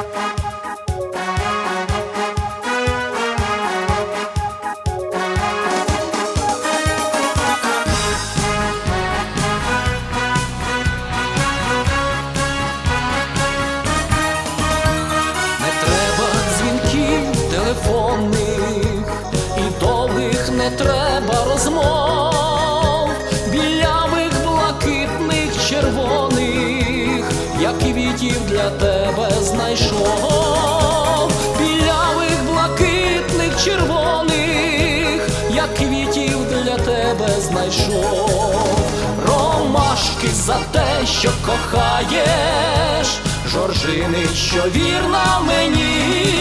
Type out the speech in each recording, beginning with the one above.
Не квітів для тебе знайшов, білявих, блакитних, червоних, я квітів для тебе знайшов, ромашки за те, що кохаєш, жоржини, що вірна мені,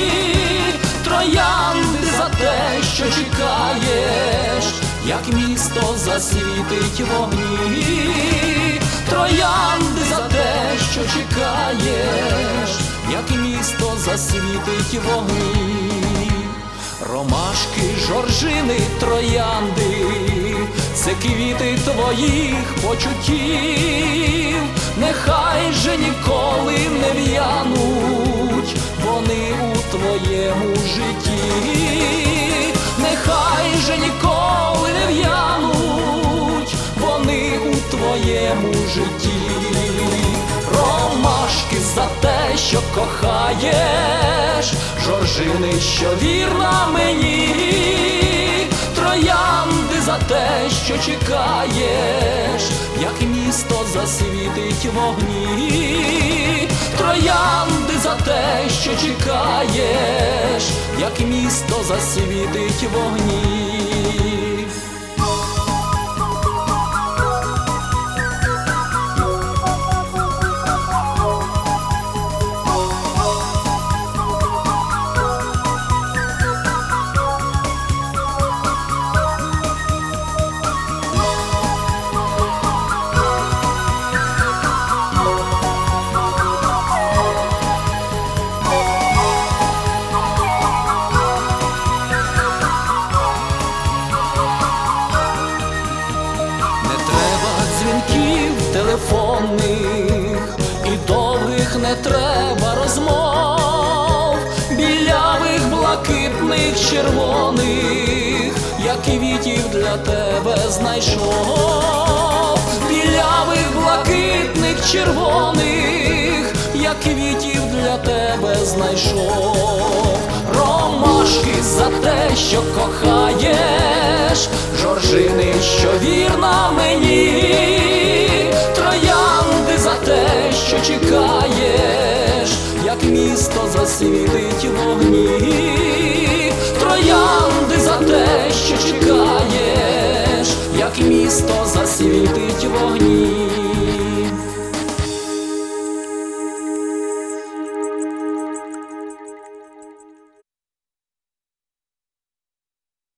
троянди за те, що чекаєш, як місто засвітить вогні, троянди місто засвітить вогні. Ромашки, жоржини, троянди, це квіти твоїх почуттів, нехай же ніколи не в'януть вони у твоєму житті, нехай же ніколи не в'януть вони у твоєму житті. Що кохаєш, жоржини, що вірна мені, троянди за те, що чекаєш, як місто засвітить вогні, троянди за те, що чекаєш, як місто засвітить вогні. Телефонних і довгих не треба розмов, білявих, блакитних, червоних, я квітів для тебе знайшов, білявих, блакитних, червоних, я квітів для тебе знайшов, ромашки за те, що кохаєш, жоржини, що вірна чекаєш, як місто засвітить вогні, троянди за те, що чекаєш, як місто засвітить вогні.